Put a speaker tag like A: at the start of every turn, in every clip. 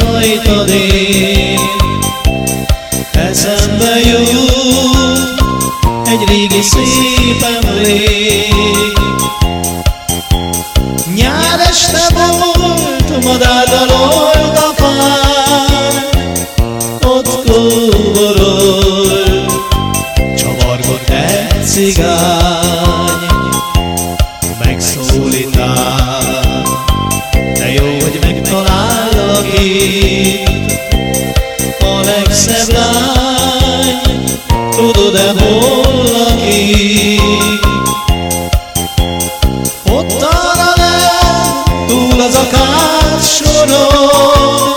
A: rajtad én. Eszembe jut egy régi szép emlék. Nyár este volt, madár dalolt a fán. Ott kóborol, csavargott egy cigány itt A legszebb lány, tudod-e hol lakik? Ott arra le, túl az akár soron,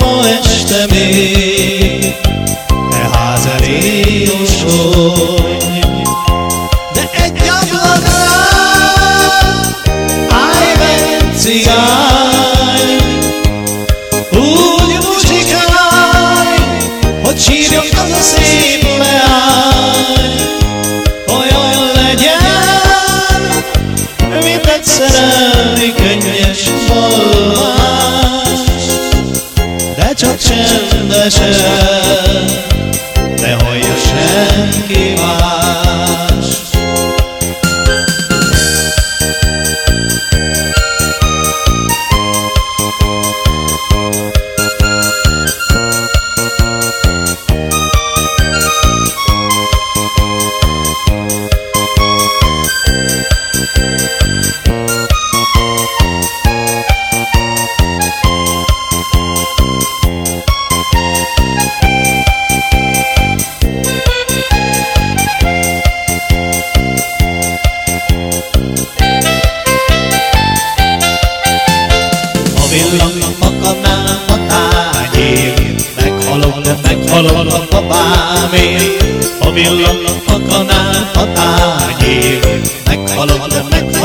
A: ma este még, Olyan legyen, mint egy szerelmi vallás, de csak csendesen, ne hallja senki más.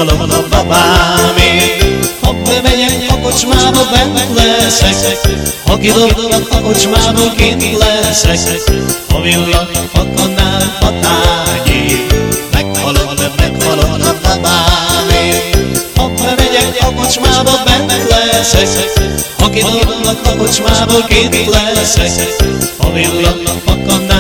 A: Meghalok a babámért. Ha bemegyek a kocsmába, bent leszek, ha kidobnak a kocsmába, kint leszek. A villan a kanál meghalok, de meghalok a babámért. Ha bemegyek a kocsmába, bent leszek Ha kidobnak a kocsmába, kint leszek Ha villannak a kannál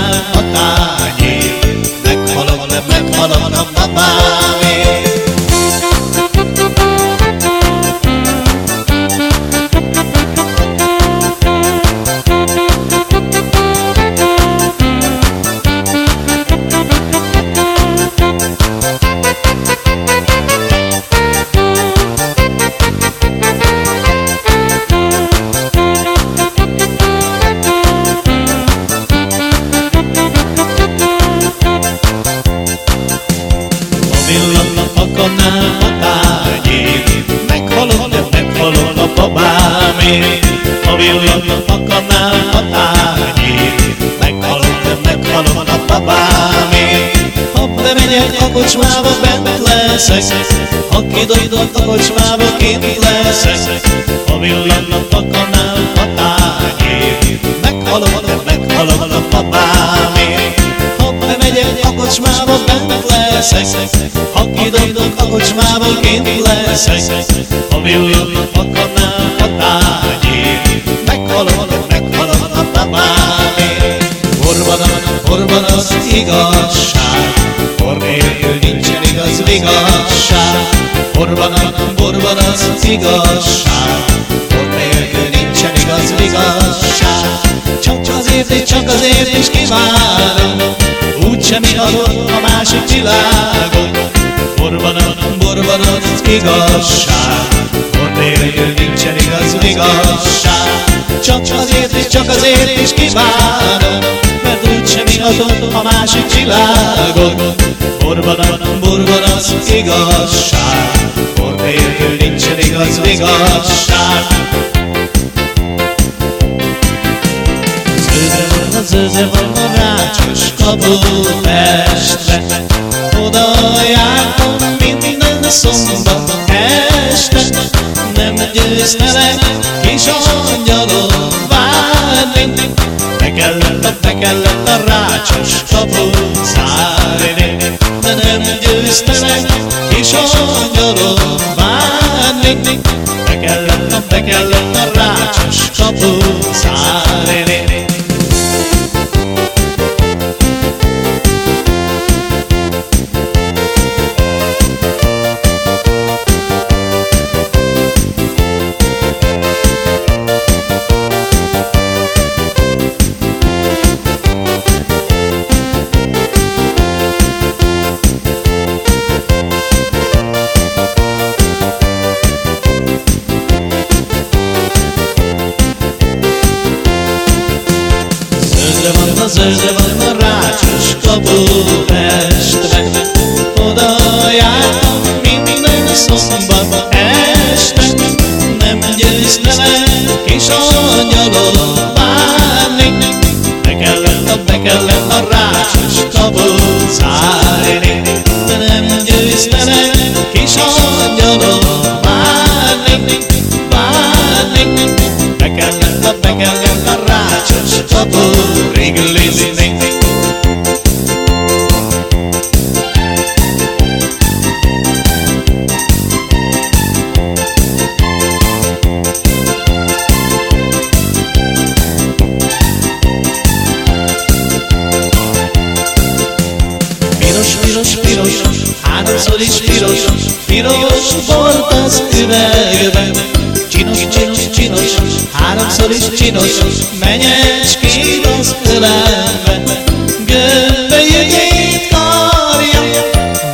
A: Bemegyek a kocsmába, bent leszek. Ha kidobnak a kocsmába, kint leszek. A villannak a kannál a tányér Meghalok, de meghalok a babámért Ha bemegyek a kocsmába, bent leszek. Ha kidobnak a kocsmába, kint leszek. A villannak a kannál a tányér Meghalok, meghalok a babámért Orban, orban az igazság Or nélkül nincsen igaz igazság. Orban, orban az igazság. Or nélkül nincsen igaz igazság. Csak azért és csak azért is kívánom Úgy sem adott a másik világon Borban, borban az igazság. Or nélkül nincsen igaz igazság. Csak azért és csak azért is kívánom adott a másik világon Borban, borban az igazság. Or nélkül nincsen igaz igazság. Zöld az öze van a rácsos kapufestre Oda jártam minden szombat este. Nem győztelek kis angyalom várni. Be kellett a, be kellett a rácsos kapu zárni De nem győztelek kis angyalom várni Be kellett a, be kellett a rácsos kapu szárni. Zöldre van a zöldre van a rácsos kapu testbe Oda jártam minden szombat este. Nem győzte meg kis angyalom várni. Be kellett a, be kellett a rácsos kapu zárni háromszor is piros, piros volt az üvegben. Csinos, csinos, csinos, háromszor is csinos, menyecskét az ölembe. Gömbölyögét karja,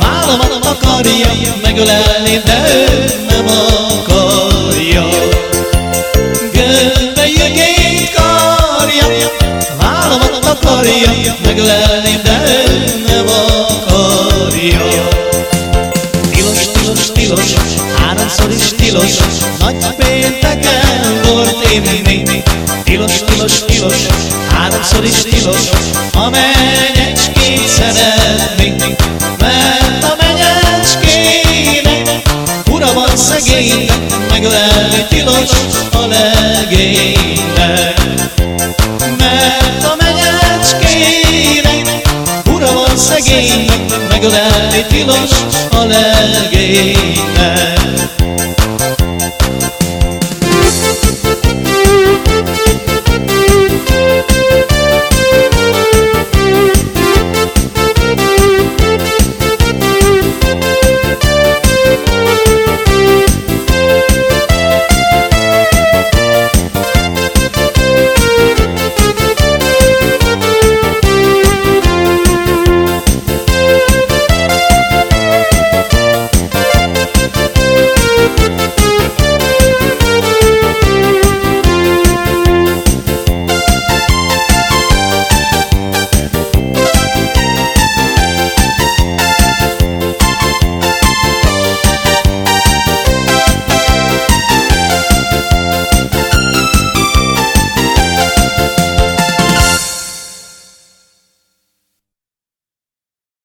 A: vállamat akarja megölelni, de ő nem akarja. Gömbölyögét karja, vállamat akarja megölelni, tilos, nagy pénteken volt inni. Tilos, tilos, tilos, háromszor is tilos, a menyecskét szeretni. Mert a menyecskének ura van szegénynek, megölelni tilos a legénynek. Mert a menyecskének ura van szegénynek, megölelni tilos a legénynek.